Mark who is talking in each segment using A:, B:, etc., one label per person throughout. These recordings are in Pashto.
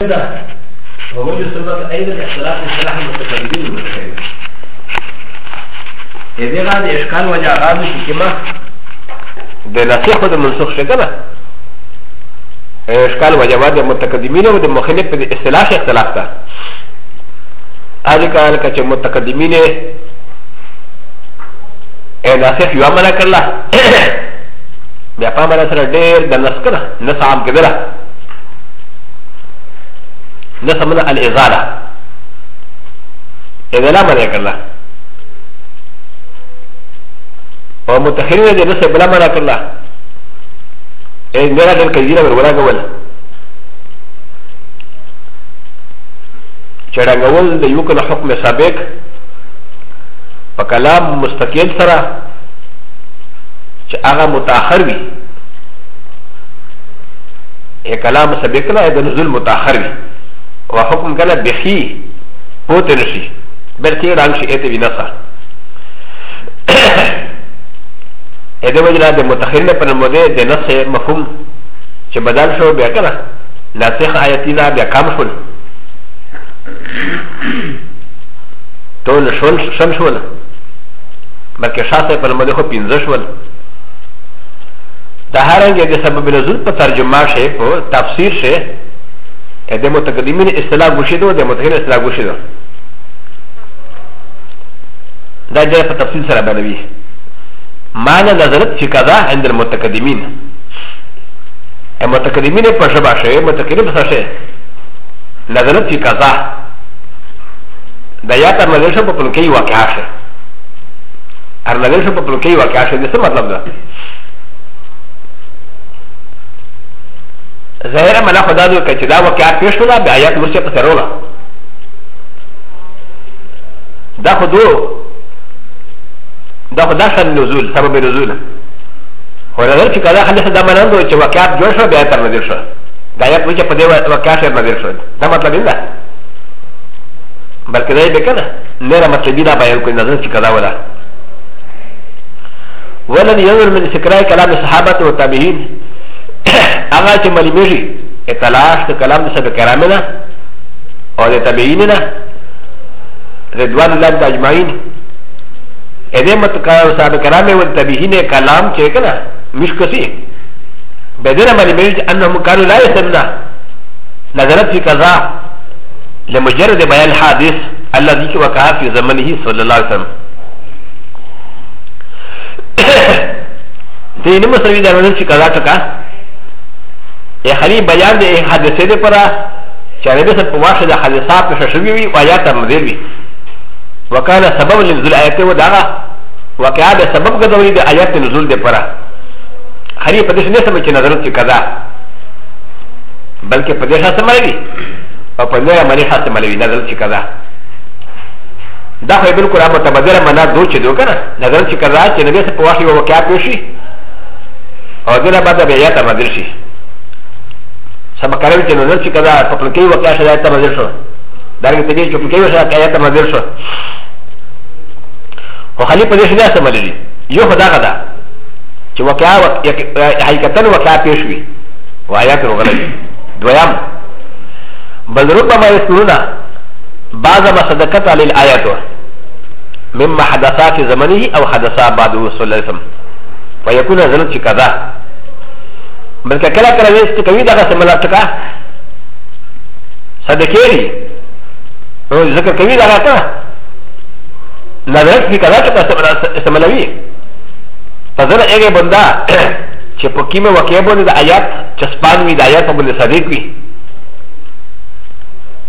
A: كده ووجه سبب أيضا اختلاف اصطلاح المتفردين المتفردين إذا غاد إشكال وجه غاد كما د نسخ د منسوخ شګنه اشکال وجواد د متقدمین او د مخالف په اصطلاح اختلاف ده الکه الکه چې متقدمین ا ناسخ یو عمل کړل بیا په عمل سره ډیر د نسخ کړه نسعام کړه نسمنا الازاله اذا لا ملك الله ومتخيلين دي نسب لا ملك الله ان لا غير كثيره من ولا قول چرنگ اول د یو کله حکم سابق په کلام مستقل سره چې هغه متأخر وي کلام سابق نه د نزول متأخر وي وحكم كلا بخي بوتنشي بل كي رانشي اتي بنصا هذا وجنا ده متخيل پر مده ده نص مفهوم چه بدل شو بیا کنه ناسخ آیتی نه بیا کم شول تو نشول شم شول بلکه شاسه پر مده خو پینزه شول ده هرنگه ده سبب نزول پر ترجمه شه پر تفسیر شه د متقدمین اصطلاح غوښیدو د متقین اصطلاح غوښیدو دا جره په تفصیل سره بنوي معنی نظرت چې کذا عند المتقدمین ا متقدمین په شبا شوی متقین په شوی نظرت چې کذا دا یا تر نظر شو په پلوکی واقعا شوی ار نظر شو په پلوکی واقعا شوی څه مطلب ده ظاهر ملا خدا دو که چه دا وقعات پیش شده به آیات مرسی پسرولا دا خودو دا خدا شن نزول سبب نزول خو نظر چه کدا خلیص دا منان دو چه وقعات جوش شده به آیات تر نزل شده دا آیات مرسی پده وقعات شده نزل شده دا مطلب این دا بلکه دای بکنه نیره مطلبی دا بیان کنی نظر چه کدا ولا ولن ينظر من سكراء كلام الصحابة والتابعين هغه چې ملمېږي اطلاعات د کلام د سبه کرامه نه او د تبعین نه رضوان الله د اجمعین ا دې متکاو صاحب کرامه او تبعین کلام چې کنه مشکسي بدنه ملمېږي انهم کانوا لا يسمعون نظرت في قضاء لمجرد بيان حادث الذي وقع في زمنه صلى الله عليه وسلم ته نه مسوي درونه چې قضا ټکا ا خلي بيان دي حادثه دي پرا چربه سب واشه د حادثات په شوي وي وايات مزير وي وكان سبب لنزول ايته و داغه وقعا ده سبب ګرځولي د ايات نزول دي پرا خلي په دې نه سم چې نظر چې قضا بلکې په دې حادثه ملوي او په دې عملي حادثه ملوي نظر چې قضا دا خو بالکل هغه متبادله معنا دوه چې دوه کنه نظر چې قضا چې نبي سب واشه وقعا کوشي او دې نه بعد بیا ته مدرسي サバカレンチのナチカダ、パプケイワカシャダタマデルション。ダリティチョプケイワシャダタマデルション。オハリプレシダサマデリ。ヨハダガダ。チワカワハイカタンワカペシュウィ。ワヤトウガレドヤム。バルロパマイスクルナ。バザマサダカタリルアヤトウ。مما حدثات زمنه او حدثات بعده صلى الله عليه وسلم فيكون زلت كذا بلکه کله کله ویس چې کوي دغه سملا ټکا صدقې لري نو ذکر کوي دغه ته نظرت کی کله چې سملوي فزر هغه بندا چې په کیمه واقع باندې د آیات چسپان وی د آیات په باندې صدق وی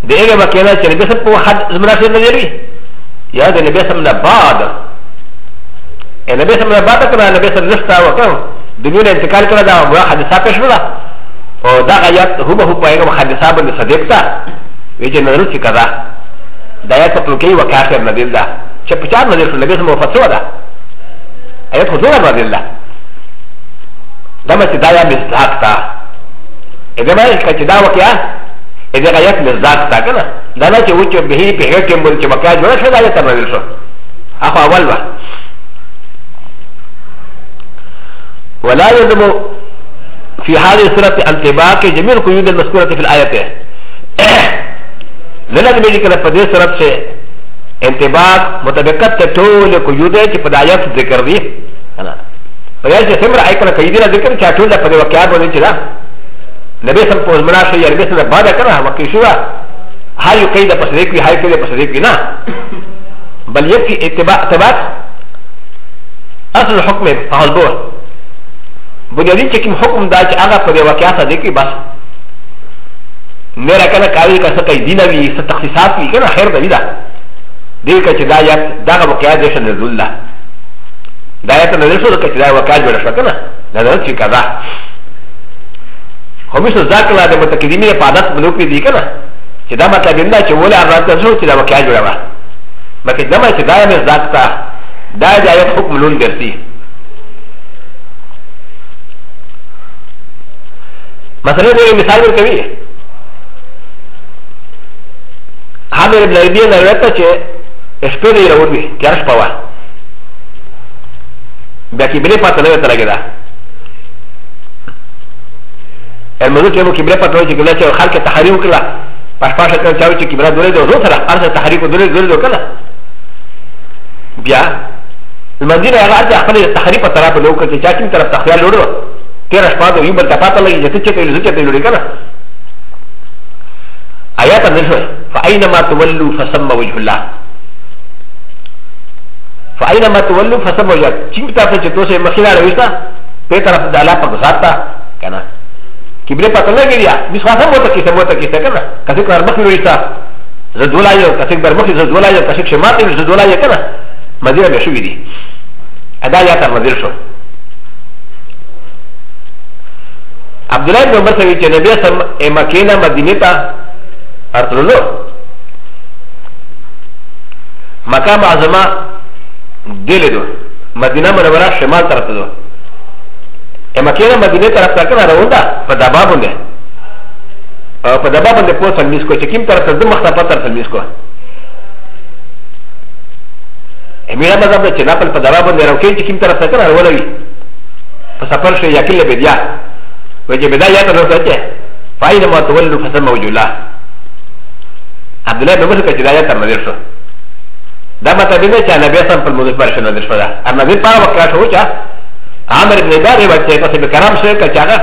A: د هغه واقع نه چې نبی سم په حد زمرا سره نه لري یا د نبی سم نه بعد نبی سم نه بعد کنه نبی سم نشتا وکړ دنیا نه انتقال کړه دا هغه حادثه پېښ شوه او دا آیات هو به په هغه حادثه باندې صدق تا وی چې نظر چې کړه دا آیات په کې وکافر نه دیل دا چې په چار نه دی لږه سم مفصله ده آیات خو زوړ نه دیل دا دا مې دا یا مصداق تا اګه مې کچ دا وکیا اګه آیات مصداق تا کنه دا نه چې و چې به په هغه کې مونږ چې وکا جوړ شو دا آیات نه دیل شو هغه اول وخت ولا يلزم في هذه السورة التباك جميع القيود المذكورة في الآية لأن يجب أن يكون في سورة انتباك متبقت تطول قيود في آية ذكر دي فإذا سمر أيكنا قيدنا ذكر تطول في وكيات ونجد نبي سم پوز منا شي نبي سم بادا کنا وکي شو ها يو قيد پس ديك وي هاي قيد پس ديك وي نا بل يكفي اتباع اتباع اصل الحكم فهل بول بنیادی چې کوم حکم دا چې هغه په واقعیا صادق وي بس نه راکنه کاری کا څه تجدید وي څه تخصیصات وي کنه خیر دی دا دې کچ دا یا دا واقعیا دې شن رسول الله دا یا ته نظر شو کچ دا واقعیا جوړ شو کنه دا دا چې کدا خو مشه ذکر لا د متکلمین په عادت بلو کې دی کنه چې دا مطلب نه چې ولا راځه شو چې دا واقعیا جوړه وا مکه دا ما چې دا مې ذکر دا دا یا حکم لون ګرځي مثلا دغه مثال ورکوي حامر بن ربيع نه راته چې شپه دی راوړي تیار شپه وا بیا کې بلې پاتې نه تر لګیدا المنو چې مو کې بلې پاتې چې ګل چې خلک تحریو کړه پښ پښ کړه چې چې کبره دولې دوه سره ارزه تحریک دولې دولې کړه بیا المدینه هغه خپل تحریک په طرف لوکه چې چا کوم طرف تخیل وړو テラスパート、ユーバルタパタレイ、ジェテチェケルズケペルリカナ。アヤタネルファイナマトウェルファサマウィフラ。ファイナマトウェルファサマウィフラ。チンピタフェチェトセマシラウィスタ、ペタラフダラパグザタ、カナ。キブレパトレギリア、ミスファサモタキセモタキセカナ、カセクラマフィウィスタ、ザドラヨ、カセクラマフィウィスタ、カセクシマティウィスタ、マディアメシュウィディ。アダヤタマディルション。عبد الله بن عمر سوي چې نبي سم مکینا مدینه ته ارتللو مقام اعظم دله دو مدینه منوره شمال طرف ته دو مکینا مدینه طرف ته کنه روان ده په دبا باندې په دبا باندې په سلمیس کو چې کوم طرف ته د مخته په طرف سلمیس کو امیر مذهب چې ناپل په دبا باندې راوکې چې کوم طرف ته کنه روان وي په سفر شي یقین له بیا وجب ذا يترسل فاينما تولوا فسم وجولا عبد الله بن مسعود كذا يترسل دا مطلب نه چې نبی اسلام پر موږ پر شنه درشه ا نبی په هغه وخت شو چې عامر ابن باری وخت په سبب کرام شه کچا هغه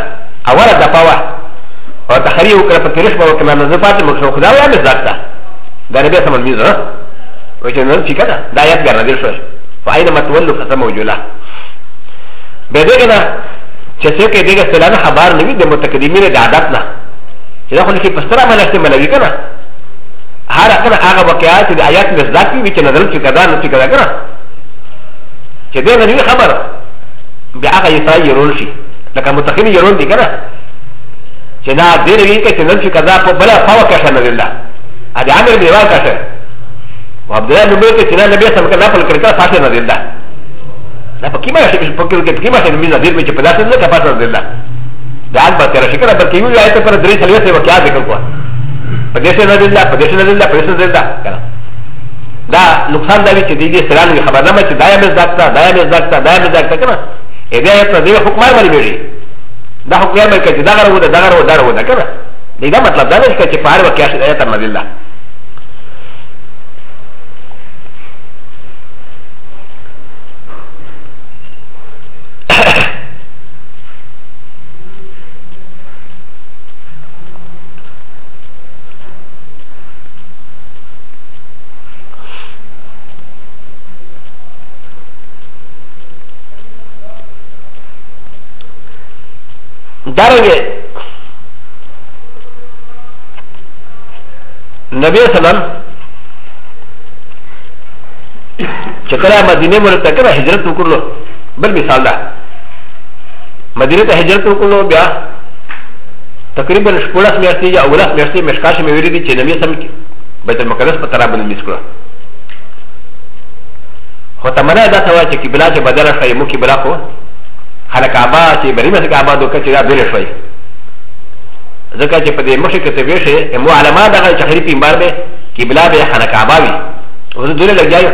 A: اوله د پاوه او تخری وکړه په تاریخ باندې کله نه فاطمه موږ شو خدای علیه ذاته دا نبی اسلام میزه و چې نن چې کنه دا یاد ګرځي شو فاینه متولو فسمو جلا به دې کنه چې څوک یې دغه سلان خبر نه وي د متقدمین د عادت نه چې دا خو لکه په ستره باندې څه ملوي کنه هر هغه هغه واقعات د آیات مزداق وي چې نظر چې کدا نه چې کدا کنه چې دغه نه خبر بیا هغه یې يرول شي لکه متقین يرول دي کنه چې دا دې وی کې چې نظر چې کدا په بل فوا کې شنه لله ا دې امر دی واکه شه وعبد الله نبی کې چې نبی سم کله په کړه فاصله نه لله なパキマラシポケットキマシミザディルメチペダセンのカパタデラ。ダーバテラシカラバキウライトからデリサリアセバキャデココ。パデシナデラ、パデシナデラ、パデシナデラ。ダー、ノクサンダビチディディスランギハバナマチダイアメザクタ、ダイアメザクタ、ダイアメザクタカナ。エディアプラディアホクマリベリ。ダホクマリケチダガロウダガロウダロウダカナ。ディダマトラダメシケチパーバキャシエタマディラ。درجه نبي سلام چکلا مدینه مور تک را هجرت وکړلو بل مثال ده مدینه ته هجرت وکړلو بیا تقریبا شپږ میاشتې یا اوله میاشتې مشکاش مې ویری دي چې نبی سم کې بیت المقدس په ترابل میس کړو خو تمنا دا ته وایي چې کبلا چې بدل شي مو کبلا خو على كعبة شيء بريمة كعبة دو كتير بيرة شوي ذكر شيء بدي مشي كتير بيرة مو على ما دخل شهري في مبارد كبلا بيه خنا كعبة بي وده دولة لگ جايو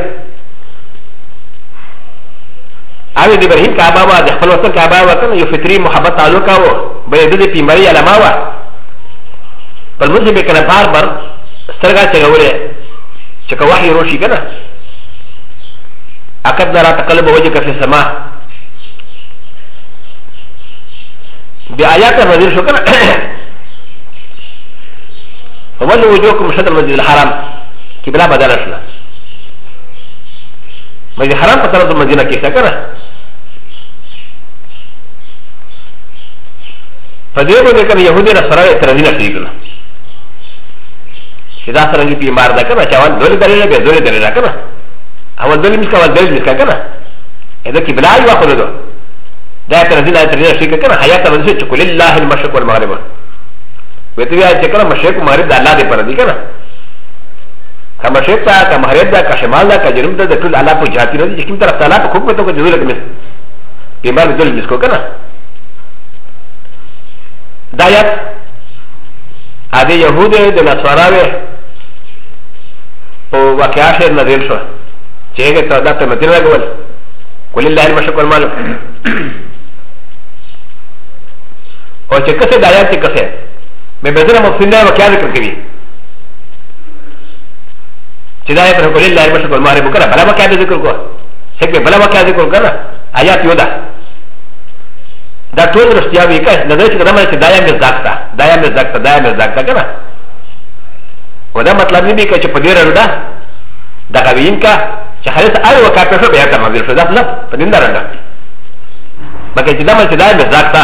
A: اوی دی برهیم کعبه وا د خپل وطن کعبه وا کنه یو فطری محبت تعلق او به د دې پیمری علما وا پر موږ به کنه بار بار سترګا چغولې چې کوه وحی روشي کنه اکد درا تقلب وجه کفي سما ب آ ي ا ت المزيد شكرا فولوا وجوهكم شطر المسجد الحرام كبلا بدل شنا مسجد الحرام فترد المدينه كيف شكرا فديروا لكم يهودي نصرى ترزين شريكنا شدا سرنجي في ماردا كما شاول دولي دليل بي دولي دليل كما اول دولي مسكا اول دليل مسكا كما اذا كبلا يواخذ دولي だから、なぜならしかな、はやたのせい、チョコレート、ラーメン、マシュコン、マリバ。ウェティア、チェカラ、マシュコン、マリバ、ラディパラディカナ。カマシェタ、カマレタ、カシャマラ、カジュンタ、デクル、アラポジャティロ、ジキンタ、タラ、コクト、ジュレクミス。イマルドルミスコカナ。ダイア、アディヤウデ、デナスワラウェ、オワキャシェ、ナデルショ、チェケタ、ダテマティラゴル、コリラ、マシュコン、マリバ。و چې کسه د آیات کسه مې بدره مفسر نه وکیا ذکر کوي چې دا یې پر کولې لای په شکل ماره وکړه بلا وکیا ذکر کو څه کې بلا وکیا ذکر کړه آیات یو ده دا ټول رښتیا وی کا نه چې رمه چې دایا مې ځکتا دایا مې ځکتا دایا مې ځکتا کنه ودا مطلب نه دی چې په دې رنده دا غوین کا چې خلاص ار وکړه په بیا ته مګر شو دا نه په دې رنده مګر چې دا مې چې دایا مې ځکتا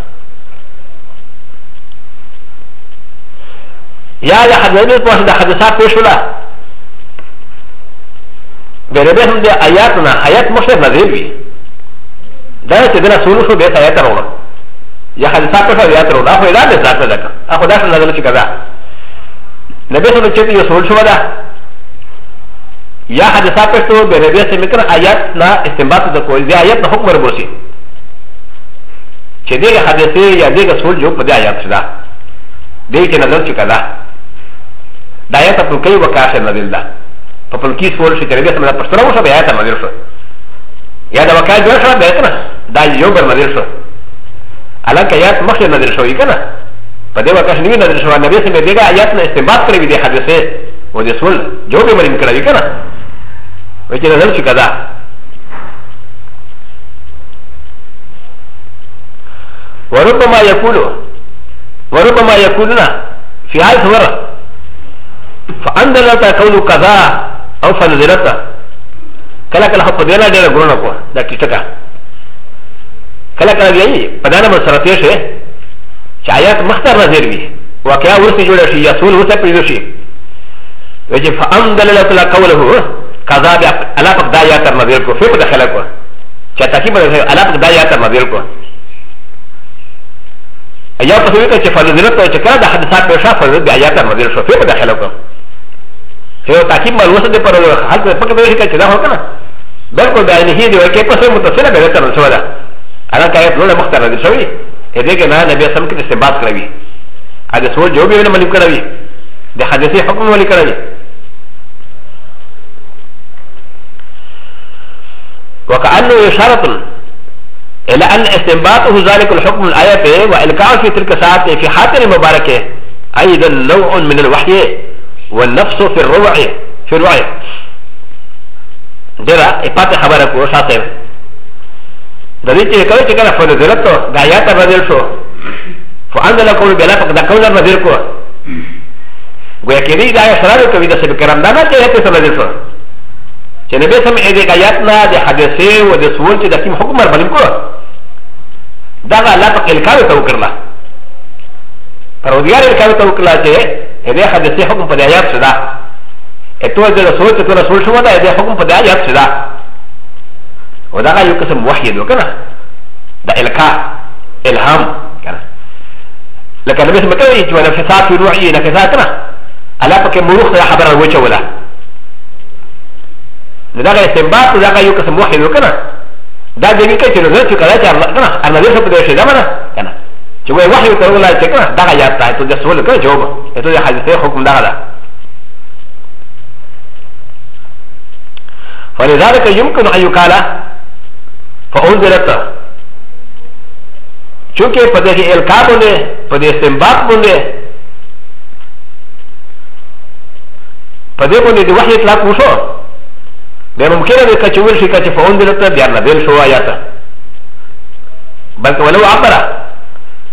A: やだ、ハザミポスダハザサポシュラ。ベレベルでアヤトナ、アヤトモシェブラゼビ。だいたいなソルフベタヤタロー。やはりサポシャヤトロー、アホエラベザーザー。アホダシャナルチカザ。レベルのチェックよ、ソルシュワダ。やはりサポシャベレベルセミカアヤトナ、エステンバトルコイ、アヤトナホクマルボシ。チェディガハデセイヤディガソルジョープでアヤトシダ。でいけなるちかだ。ダイエットプルケイワカシェナディルダパプルキスフォルシェケレビアムダプストローシャベアタマディルシャヤダワカジュアシャベアタナダイヨガマディルシャアラカヤツマシェナディルシャウィカナパデワカシェナディルシャワナビスメディガヤツナステバクレビディハディセウォディスウォルジョビマリンカラビカナウィキナディルシカダ وربما يقول وربما يقولنا في هذا الوقت فاندلتا قول كذا او فنزلتا كلا كلا حق دينا دينا غرونا كو دا تيتكا كلا كلا جاي بدانا مسرتيش شايات مختار نظير بي وكيا ورسي جوڑا شي يسول ورسي پريدو شي وجه فاندلتا قوله كذا بي علا پك دا ياتر نظير كو فيكو دخلا كو چا تاكيب علا پك دا ياتر نظير كو ايا پسويتا چه فنزلتا چه كلا دا حدثات بشا فنزلتا بي آياتر نظير شو فيكو دخلا كو یو تاکیب معلومه ده پر حالت په کې دوی کې دا هو کنه بالکل دا نه دی ورکه په سم متصله به تر شو دا انا کای په له مختار دي شوی دې کې نه نبی سم کې څه بات کړی ا دې سو جو به نه ملي کړی د حدیث حکم ولي کړی وكأنه إشارة إلى أن استنباطه ذلك الحكم الآية وإلقاء في تلك الساعة في حاتم المباركة أيضا نوع من الوحي والنفس في الروع في الروع دغه پاتې خبره کو ساته د دې چې کله چې کله فل درته دا یا ته بدل شو فاند لكم بلا فقد قول بدل کو گویا کې دې دا سره کوي د سب کرام دا نه چې ته بدل شو چې نبی سم دې غیات نه د حدیثه او د سوال چې د کوم حکم باندې کو دا لا تقل کاو ته وکړه پر ودیار کاو ته وکړه چې ا ذ ا حدثي حكم قد ايات سدا ا ت و ز ل صوت ت و ل صوت شو ذا ا ذ ا حكم قد ايات سدا وذا لا يقسم وحي دو كنا دا الكا الهام كنا لكن لبس مكاني جو نفسات روحي نفسات كنا على بك مروخ لا خبر الوجه ولا لذا استنباط لذا يقسم وحي دو كنا دا جميع كتير نزلت كذا كنا انا ليس بدو شيء زمنا كنا و ي وحي تقول لك دا غيات تا تو دسول كده جواب تو دي حديثه حكم دا غدا فلذلك يمكن ان يقال فانزلت چونکہ پدے کے الکا بنے پدے استنباط بنے پدے بنے دی وحی اطلاق وشو بے ممکن ہے کہ چویل شکا چھ فانزلت دیار نبیل شو آیاتا بلکہ ولو عبرہ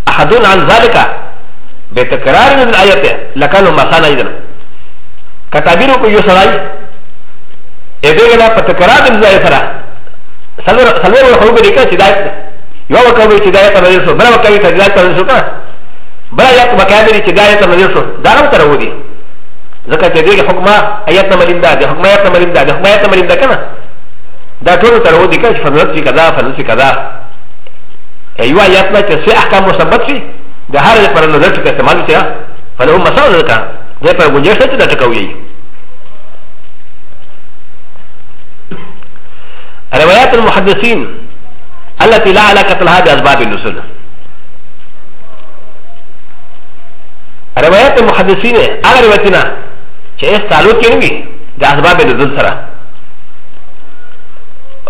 A: احدون عن ذلك بتكرار من الآيات لكانوا مسانا إذن كتابيرو كو يسرائي إذن بتكرار من ذلك سرا سلور الخلوق دي كان سدايت يو وكوي سدايت نزل سو بلا وكوي سدايت نزل سو كان بلا يات مكامل سدايت نزل سو دارم ترو دي ذكا تدريك حكما آيات نمالين دا دي حكما آيات نمالين دا دي حكما آيات نمالين دا كان دا طول ترو دي كان فنوت في كذا فنوت في كذا ايوا ياتنا كسي احكام مثبت في ده هر پر نظر ټکه استعمال کیا فله مسائل ده ده پر گنجائش ته ټکوي روايات المحدثين التي لا علاقة لها بأسباب النزول روايات المحدثين على روايتنا شيء تعلق ينوي بأسباب النزول سرا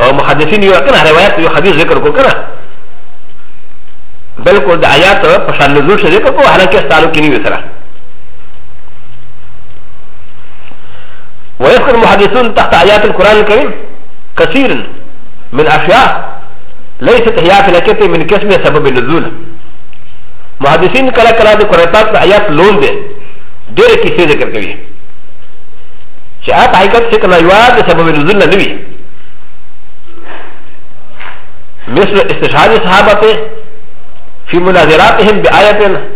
A: ومحدثين يقول روايات يحدث ذكر كنا بالکل د آیات په شان نزول شوی په هغه کې تعلق کې نیو سره ويذكر المحدثون تحت آيات القرآن الكريم كثيرا من أشياء ليست هي في الكتب من كسم سبب النزول محدثين كلا كلا دي قرآتات آيات لون دي دير كيسي ذكر كبير شاعت حقيقت شكنا يواد سبب النزول نبي مثل استشهاد صحابته في مناظراتهم بآية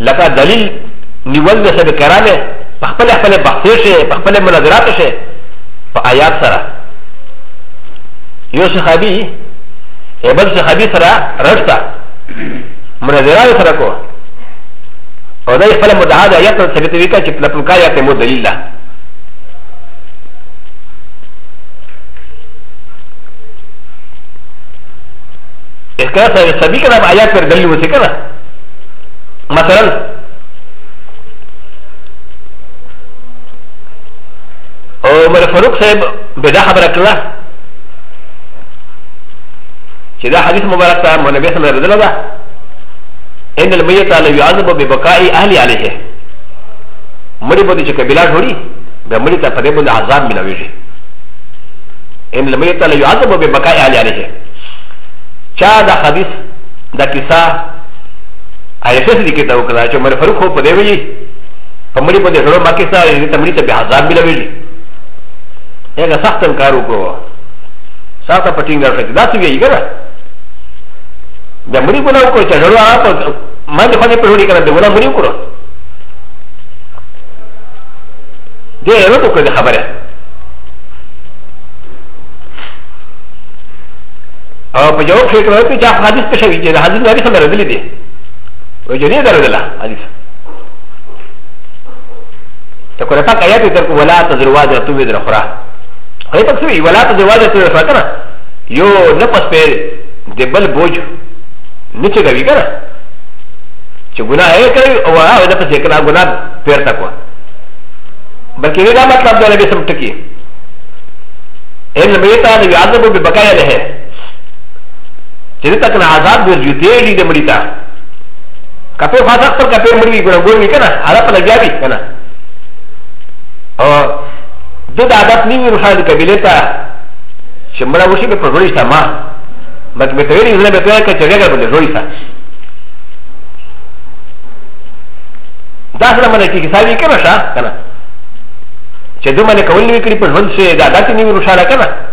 A: لك دليل نيول د سبب كرامه پخپل خپل بحثي شي پخپل مناظرات شي په آیات سره یو صحابي بل صحابي سره رښتا مناظرات سره کو او دا خپل مدعا د آیات سره ثابتوي کا چې په پلکایا ته مو دلیل ده ا س ك ا س ا ب ي ك ن ا آيات پر دليل وسكنا مثلا عمر فاروق صاحب بدا خبر اكلا شدا حديث مبارك تا منبه سمع رضلا دا ان الميت لا يعذب ببقاء اهل عليه مري بودي چه بلا ढोरी بمري تا پدے بند عذاب ملاويږي ان الميت لا يعذب ببقاء اهل عليه چا دا حدیث دا کیسا ایسے سے دکھتا ہو کلا چھو مر فروخ ہو پدے ہوئی پمڑی پدے سڑو ماکی سا یعنی تمڑی تا بحضاب بھی لوئی ایک سخت انکارو کو ساتا پٹنگ در سکتی دا سوئی گا دا مڑی بناو کو چھو جڑو آپ مان دفعہ دے پڑھونی کرنا دے بنا مڑی کرو دے ایرو تو کدے خبر ہے او په جواب کې کړو چې هغه حدیث په شوی دی حدیث باندې خبره دي دي او جنې درودله حدیث ته کوله پاک آیات در کو ولا تزروا در تو در خرا هي تک سوی ولا تزروا در تو در خرا یو نه پس پیر د بل بوج نه چې کوي کنه چې ګناه یې کوي او هغه نه پس یې کړه ګناه پیر تا کو بلکې دا مطلب دی چې سم ټکی ان میتا نه یادو به بقایا نه ہے チェタカナアザブルユテリデムリタカペファザクトカペムリグラゴミカナアラパナギャビカナドダダダニミルハンカビレタシェムラウシベプロリサママキベテリズレベテレカチェレガブルロリサダサラマネキキサビカナシャカナチェドマネカウリキリプロンシェダダダニミルシャラカナ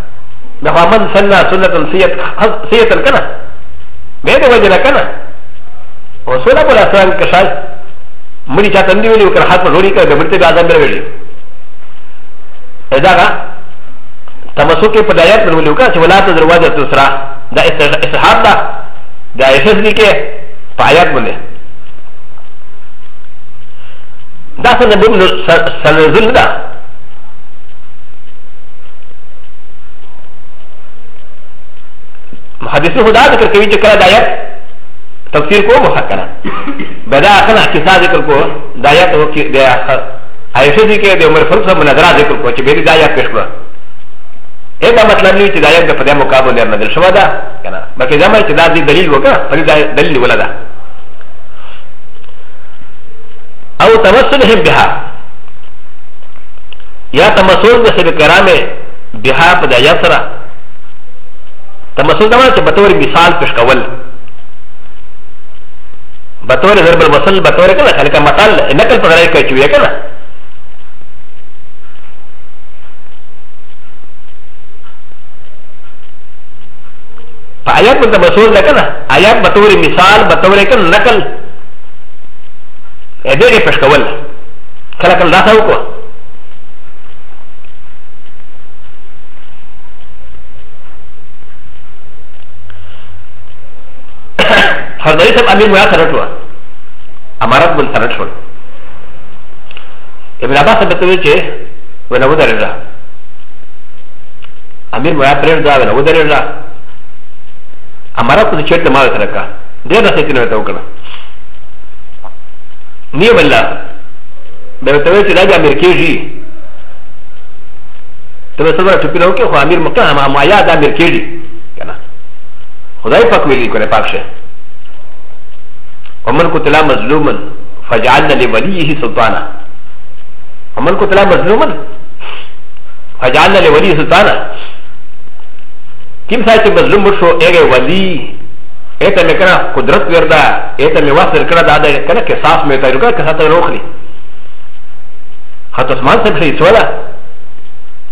A: محمد سنة سنة سيئة الكنا ベルワジラカナオソラボラサンカシャルムリチャタンディウリウカハトロリカデブリティアザンベルリエザガタマソケパダイアトルウリウカシュウラトルワジャトスラダエスハダダエスリケパイアトムネダサンデブルサルズルダ حدیثو خدا ذکر کوي چې کله دایت تفسیر کو مخکنه بدا اخنا کسا ذکر کو دایت او کې د عائشہ دي کې د عمر فاروق صاحب نظر ذکر کو چې به دایت پیښ کړه اې دا مطلب نه چې دایت په دې مقابله لرنه دل شو دا کنه بلکې دا مې چې دا دلیل وکړه پر دلیل ولدا او تمسلهم بها یا تمسل بسر کرامه بها په دایت سره تمثل دا چې بطور مثال پیش کول بطور ضرب المثل بطور کنه خلک مثال نقل پر راي کوي چې وی کنه په آیات باندې مسول ده کنه آیات بطور مثال بطور کنه نقل دې پیش کول کله کله دا څه وکړه خربري سب امير ويا سرت وا امارات بن سرت شو ابن عباس بتوي چه ولا ودرجا امير ويا پردا ولا ودرجا امارات کو چټ ما ترکا ډېر څه کې نه تا وکړه نیو الله به توي چې راځي امیر کېږي ته به سره ټپي نو کې خو امیر مکه ما ما یاد امیر کېږي کنه خدای پاک ویلي کنه پاک شه ومن قتل مظلوما فجعلنا لوليه سلطانا ومن قتل مظلوما فجعلنا لوليه سلطانا كم ساعه مظلوم شو ايه ولي ايه تمكنا قدرت وردا ايه تمواصل كرا دا كنا كساس ميتا يرقا كساتا روخلي حتى عثمان سب شيء سوالا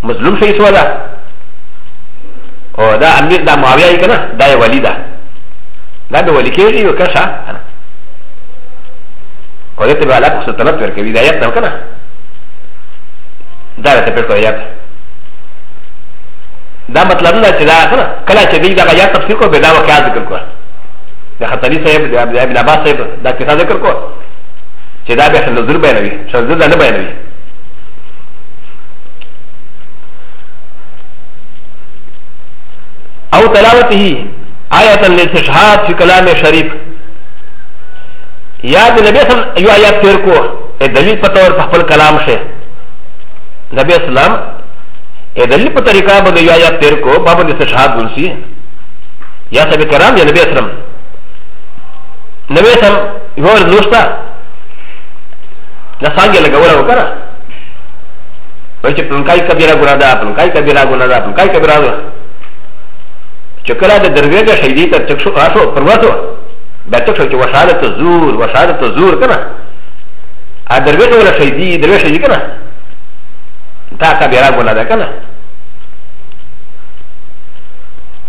A: مظلوم شيء سوالا او دا امير دا معاويه كنا دا ولي دا دا ولي كيري وكشا انا و ل ت ب ع ل ا ك ستنات و ر ك ب ي د ا ي ت ن ا كنا د ا ر ت ب ر ك و ي ا ت دا مطلب نه چې دا کنه کله چې دی دا غیا تفسیر کو به دا واقعات ذکر کو د خطری صاحب د ابن عباس صاحب دا کیسه ذکر کو چې دا به شنو ضرب بیانوي شنو ضرب نه بیانوي او تلاوته آیه الاستشهاد فی کلام شریف یا د نبی سم یو آیات تیر کو دلیل په تور په خپل کلام شه نبی اسلام ا دلیل په طریقه باندې یو آیات تیر کو باب د استشهاد ونسی یا سبه کرام یا نبی اسلام نبی سم یو ورځوستا دا څنګه لګول وکړه وای چې پنکای کبیره ګناه ده پنکای کبیره ګناه ده پنکای کبیره ده چې کله د درویګه شهیدی ته چکشو راشو پرواتو だときわしゃれとずう、わしゃれとずうかな。あ、でべとらしゃいで、でべしゃいかな。たかべらごなだかな。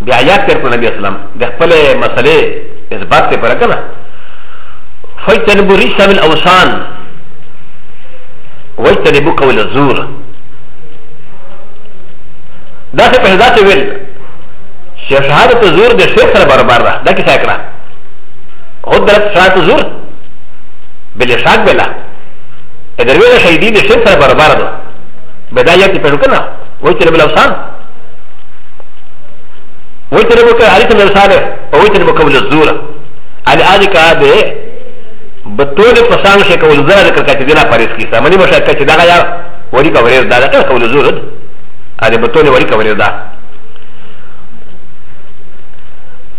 A: で、あやってるかな、ビアスラム。で、ぱれ、まされ、えずばってぱらかな。ファイタリブリサミルアウサン。ウァイタリブカウルズー。だせぱれだせべる。シャハルとずうでしゅうからばらばら。だけさえから。قدرت شاك زور بلا شاك بلا اذا روينا شهيدين الشرطة بربارنا بداية تبركنا ويتر بالاوسان ويتر بك عليك الاوسان ويتر بك بالزور على ذلك هذا بطول فسان شيء كول زور كتدينا باريس كيسا مني مشاك كتدانا يا وريك وريز دادا كول زور هذا بطول وريك وريز دادا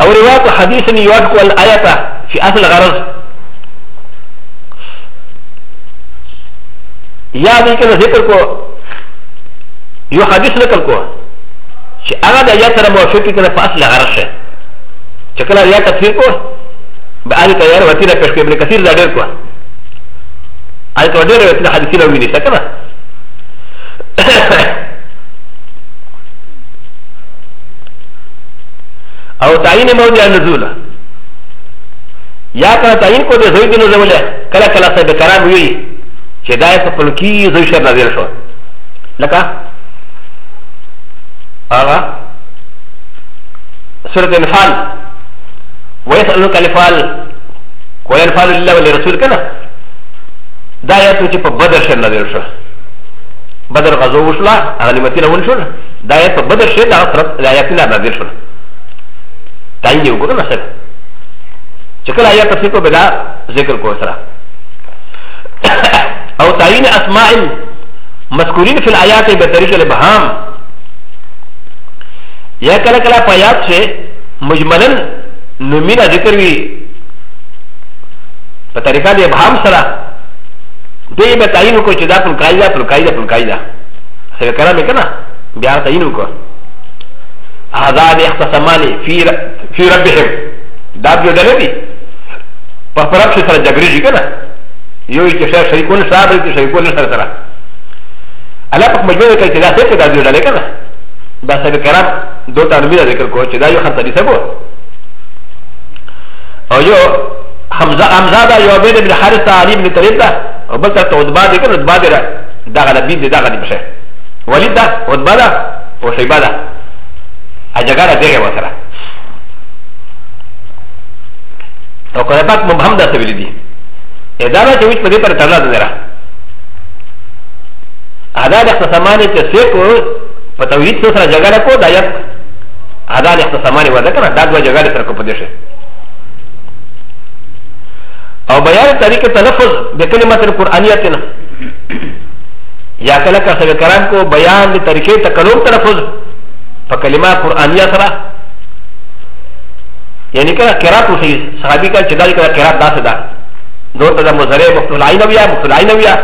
A: او روایت حدیث نیوات کو الایتا چې اصل غرض یا دې کې ذکر کو یو حدیث ذکر کو چې هغه د آیات سره موافق کړي په اصل غرض شه چې کله یا تفسیر کو به آل تیار وتی را پېښ کړي ابن کثیر دا ډېر کو آل کو ډېر وتی حدیث را ویني څنګه او تعین موضع نزوله یا کنه تعین کو د زوی دینو زموله کله کله صاحب کرام وی چې دا په فلکی زوی شر نازل شو لکه هغه سورۃ الانفال ويسالك الانفال وينفال لله ولرسول کنه دا یا ته چې په بدر شر نازل شو بدر غزو وشلا غنیمتونه ونشول دا یا په بدر شر دا طرف دا یا په نازل شو تعین یو ګره مثلا چې کله آیات تفسیر په بلا ذکر کو سره او تعین اسماء مذکورین فی الآیات به طریق الابهام یا کله کله په آیات سے مجملن نومینا ذکر وی په طریقه د ابهام سره دوی به تعین کو چې دا پر قاعده پر قاعده پر قاعده سره کلام کنا بیا تعین کو هذا اختصمان فی فی ربهم دا به دلبی パパラプシャラジャグリジガナヨイチェシャイコンサーブリシャイコンサーサラアラパマジュアルキャラセクダジュアレカナダサビカラドタミラレクコチダヨハタリセボオヨハムザアムザダヨアベデミハリサアリミリタリダオバタトウバディケンウバディラダガラビディダガリプシャワリダウバダオシバダアジャガラディレワサラ او کنه پاک مبهم دا سویل دی اداره چې وچ په دې پر تړلا دی را ادا د اختصامانه چې څوک په توحید سره جګړه کو دا یو ادا د اختصامانه ودا کنه دا دوه جګړه سره کو پدې شه او بیان طریقه تلفظ د کلمت القرانیه نه یا کله کا سره کران کو بیان د طریقې تکلم تلفظ په کلمه قرانیه سره يعني كلا كرات وشي صحابي كان شدالي كلا كرات داس دا دوتا دا مزاري مقتول عين ويا مقتول عين ويا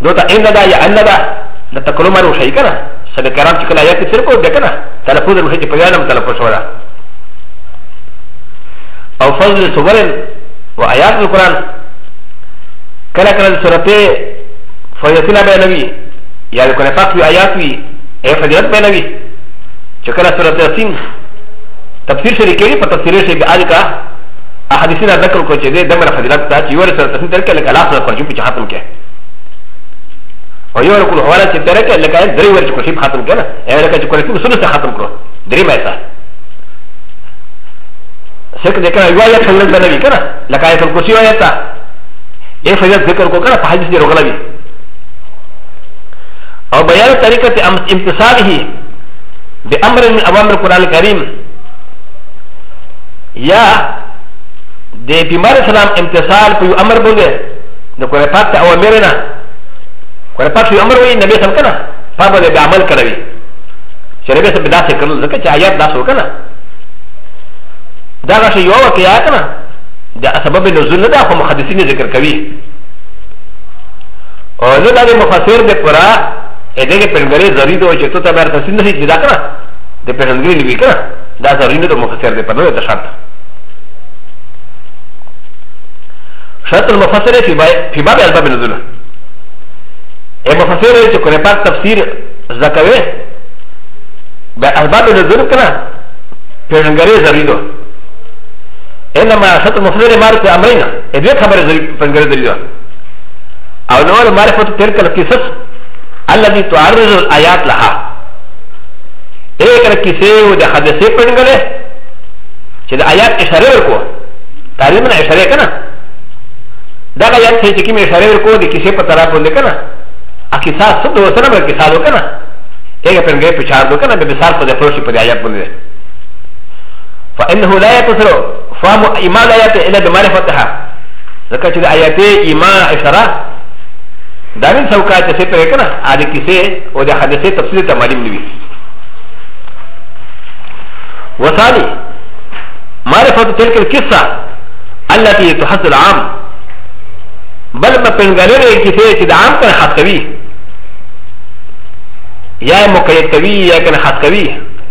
A: دوتا عين دا يا عين دا دا تكلم مرو شي كلا سبب كرام شكلا ياتي سرقو دا كلا تلفوز روشي تبيانا متلفوز ولا او فضل سورة وآيات القرآن كلا كلا سورة فيتنا بينوي يعني كلا فاتوي آياتوي اي فضلت بينوي شكلا سورة ياسين تفسير شري كيري فتفسير شي بألك أحاديثنا ذكر كل شيء دم الفضلات تاتي يوري سر تفسير ترك لك ألاف سر فرجو بيجي حاتم كه ويوري كل حوالة شيء ترك لك أنا دري ورج كل شيء بحاتم كه لا يعني لك كل شيء بسنة حاتم كه دري ما يسا سك ذكر يوايا خلنا بنبي كنا لك أي كل كشيء ويا تا ये फजल जिक्र को करा फहादिस ने रोकला भी और बयान तरीके से इम्तसाल ही बे अमर अवामर कुरान करीम یا د پیغمبر اسلام امتصال په یو امر باندې د کوره پات او امر نه کوره پات یو امر وي نبی سم کنه په باندې به عمل کوي چې نبی سم داسې کړل ځکه چې آیات داسې وکړه دا راشه یو واقعیا کنه د سبب نزول نه دا خو محدثین ذکر کوي او نو دا د مفسر د قرآ ا دغه پنګری زری دوه چې ته بار تاسو نه دي دا کنه د پنګری نیوي کنه دا زری نه د مفسر د پنګری د شرط شرط المفسر في باب الباب نزول المفسر يجي كريبات تفسير زكاوي بالباب نزول كنا بيرنغري زريدو انما شرط المفسر مارك امرنا ادوي خبر بيرنغري زريدو او نور معرفة تلك القصص الذي تعرض الآيات لها ایک رکیسے و دا حدثے پڑھنگلے چھے دا آیات اشارے ورکو تعلیمنا اشارے کنا だがやってきみしゃれるこできせぱたらぼんでかな。あきさすとおさらばきさどかな。えがぺんげぴちゃどかなべべさとでプロシプであやぼんで。فإنه لا يتصل فهم إما لا يأتي إلا بمعرفتها ذكر شيء آياتي إما إشارة دارين سوكا تسيطر كنا هذا كيسي وده حدثي تفصيل تمارين نبي وثاني معرفة تلك القصة التي تحصل العام بل ما پنگلره کی ته چې د عام پر خط کوي یا مقید کوي یا کنه خط کوي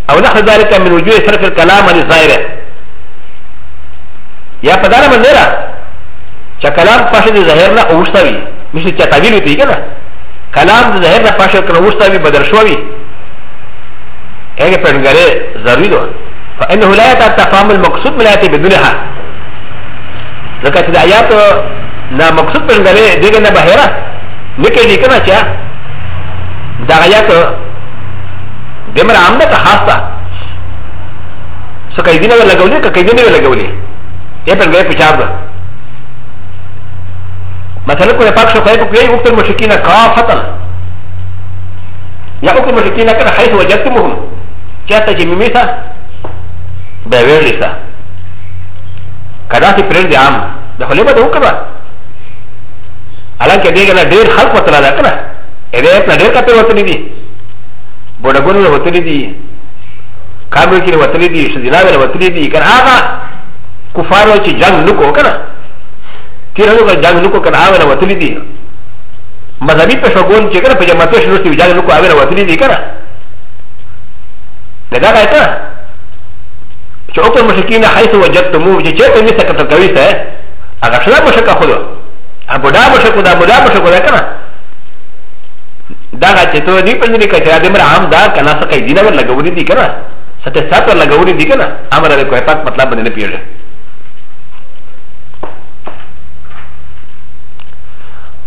A: او نحو ذلك من وجوه صرف الكلام عن الظاهر یا په دغه باندې را چې کلام پښه د ظاهر نه اوښته وي مشه چې تعبیر وي کنه کلام د ظاهر نه پښه کنه اوښته وي بدل شو وي هغه پنگلره ضروري ده فانه لا يتفهم المقصود من الايه بدونها لکه چې د آیات なマクスプルがね、でかなばへら、ねけりかなちゃ、だがやと、でもあんだかはさ、そかいでながらごりか、かいでながらごり、やっぱりピチャーだ。مثلا كنا فاك شو خايف كي وقت المشركين كافة يا وقت المشركين كان حيث وجدتمهم جاءت جميميسا بويرلسا كذا في بريد عام ده خليبه ده وكذا アラケディガナディーハルコトラダカナエレータディカペワトリディボダゴナワトリディカブキワトリディシュディラワトリディカナハコファロチジャンルコカナティラノガジャンルコカナハワトリディマザビペショゴンチェカナペジャマトシュシュジャンルコアワトリディカナでだから、ちょっともしきな、はい、そう、じゃっとも、じゃっとみせかとかいせ、あがしらもしかほど。アボダボシャコダボダボシャコダカナダガチェトリプルニカチアデムラアンダーカナサカイディナーラガウリディカナサテサトラガウリディカナアマラレコエパクマトラブネピュー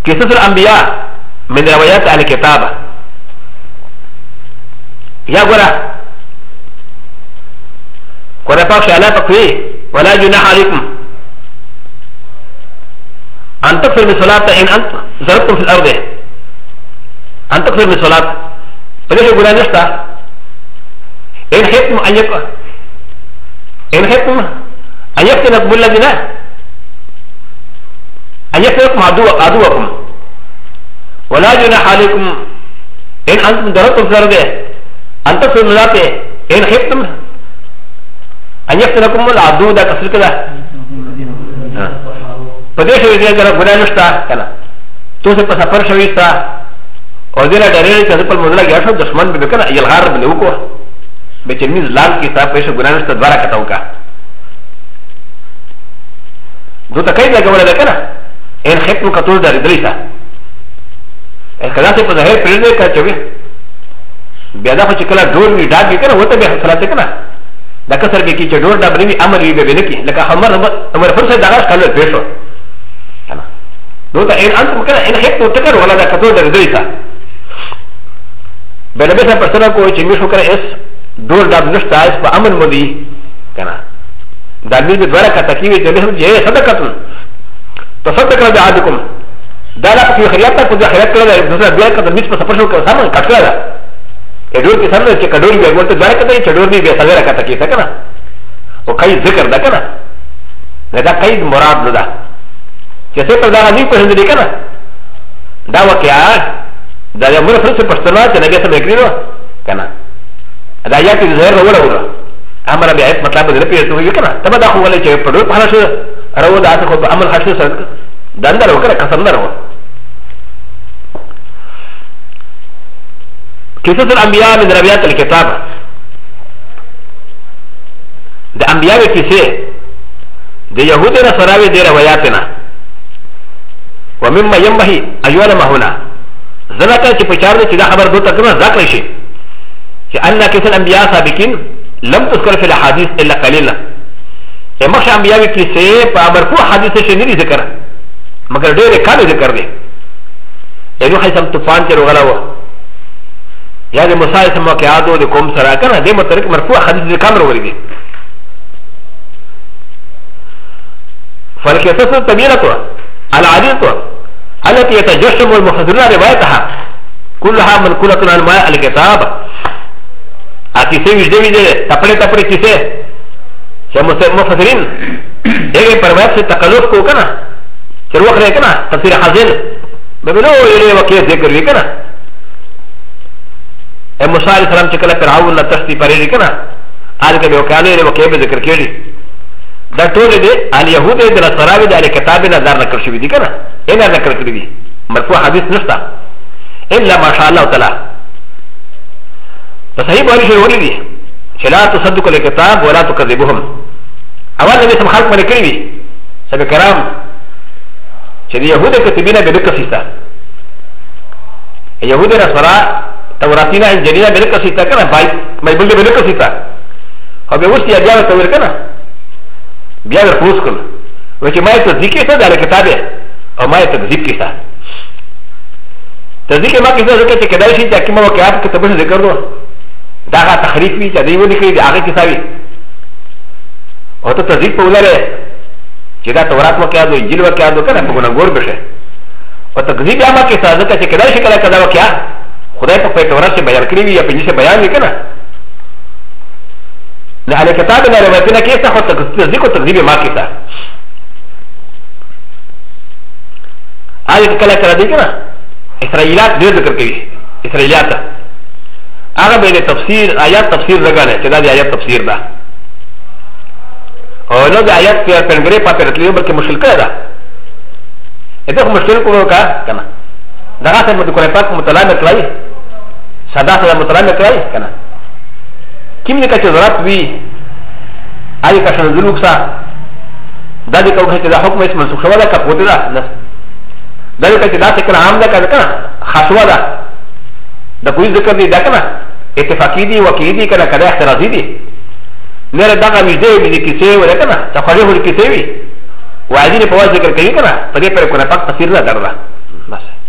A: キスルアンビアメデラワヤタアレケタバヤゴラコレパクシャラパクリウォラジュナハリクム ان تكثر من صلاه ان انت ضربتم في الارض ان تكثر من صلاه فليش يقول نشتا ان خفتم ان يقع ان خفتم ان يفتنكم الذين ان يفتنكم عدوكم ولا جناح عليكم ان انتم ضربتم في الارض ان تكثر من صلاه ان خفتم ان يفتنكم العدو ده كفر كده په دې شوی دی دا ګناه نشته کنه تو څه په سفر شوی تا او دې ډېرې چې خپل مونږ لګیا شو دشمن به کنه یلغار به وکړو به چې میز لال کې تا په شه ګناه نشته دواره کته وکا دوی ته کای لګول دا کنه ان خپل کتول درې درې تا کله چې په ظاهر پرې نه کا چوي بیا دا چې کله ډور می ډاګ کنه وته به حاصله کنه دا کسر به کې چې ډور دا بری عمل وی به نه کی لکه همر همر فرصت دا کله پېښو どうだえんあんこからえんへっとてからわらだかどうだれどいた。ベレベサパサラコチミシュカエス、ドルダブルスタイスパアマンモディカナ。ダミルドラカタキウィジェネムジェサダカトン。とサダカダアディコン。ダラフィヘラタコザヘラクラダドラブラカダミスパサパシュカサマンカクラダ。エドルキサンダチカドルビアゴトダラカダイチドルビアサダラカタキサカナ。おかいずかだから。なだかいずもらぶだ。چې څه پر دا غني په هند لیکنه دا واقعا دا د امر فرصه پښتنه چې نبی سره لیکلو کنه دا یا چې زهر ولا ولا امر به ایت مطلب دې پیټو یو کنه تبه دا خو ولې چې په ډول په لاسه راو دا څه په عمل حاصل سره دندره وکړه قسم درو قصص الانبياء من ربيات الكتاب د انبياء کیسه د يهودو سره د روایتونه ومما ينبغي أيوان ما هنا زنكا تفشارنا كذا خبر دوتا كما ذاكر شيء كأن كثير الأنبياء سابقين لم تذكر في الحديث إلا قليلا مخش أنبياء كيسي فأمركو حديث شنيري ذكر مگر دير كان ذكر دي يعني حيثم تفان كيرو غلاوة يعني مصائص موقعاتو دي قوم سراكنا دي مترك مرفوع حديث ذكر ورغي دي فالكيسة تبيرتوا العادة التي يتجشم المحذرون روايتها كلها منقولة عن ماء الكتاب أكيسي وجد وجد تفري تفري كيسي مفسرين يجي بروايات في تقلب كو كنا شروق لي كنا تفسير حزين بمنو يلي وكيف ذكر لي كنا موسى عليه السلام شكل فرعون تشتي فريري كنا قال كبيوكالي يلي وكيف ذكر كيلي だとれで、アリヤホデでラサラビでアリカタビナザーナクシビディカナ、エナザクリビ、マフォハディスナスタ、エラマシャラウタラ。パサイバリシュウリディ、シェラーとサドコレカタ、ボラトカディブホン。アワネミサムハクマレクリビ、サベカラム、シェリヤホデカティビナベルカシタ。ヤホデラサラ、タウラティナ、エンジェリアベルカシタカナ、バイ、マイブルベルカシタ。アベウシアジャータウルカナ。بیا در پوس کن و چه مای تذیب کشتا در کتابه او مای تذیب کشتا تذیب ما کشتا زکر چه کدای شید چاکی ما وقعات کتبش ذکر دو داغا تخریف وی چه دیو نکری دی آغی کساوی او تا تذیب پولره چه دا تورات وقعات دو انجیل وقعات دو کنه پگونگور بشه او تذیب یا ما کشتا زکر چه کدای شکر کدا وقعات خدای په پیغمبر سره بیان کړی یا په دې سره بیان وکړه ل ه ل ك ت ا ب ن ا ر و ا ت ن ا كيف تاخذ تصديق وتكذيب ما كيتا هذه كلا كلا ديكنا اسرائيلات دير ذكر كيف اسرائيلات هذا بين تفسير ايات تفسير لغانا كذا دي ايات تفسير ده او لو دي ايات في البنغري باتر تليو بلكي مشكل كده ده اذا مشكل كده كنا ده غاسه متكلفات متلامه كلاي سادات متلامه كلاي كنا كم لك تزرات بي أي كشان ذلوك سا ذلك وكشت ذا حكم اسم منسوخ شوالا كبوت ذا ذلك تدا سكر عام ذا كذا خشوا ذا ذا كويس ذكر دي ذا كنا اتفاقي دي وكي دي كنا كذا اخترازي دي نرى دغا مجده من الكسي ولا كنا تخرجه الكسي وي وعدين فواز ذكر كي كنا فدي پر كنا پاك تصير ذا در ذا بس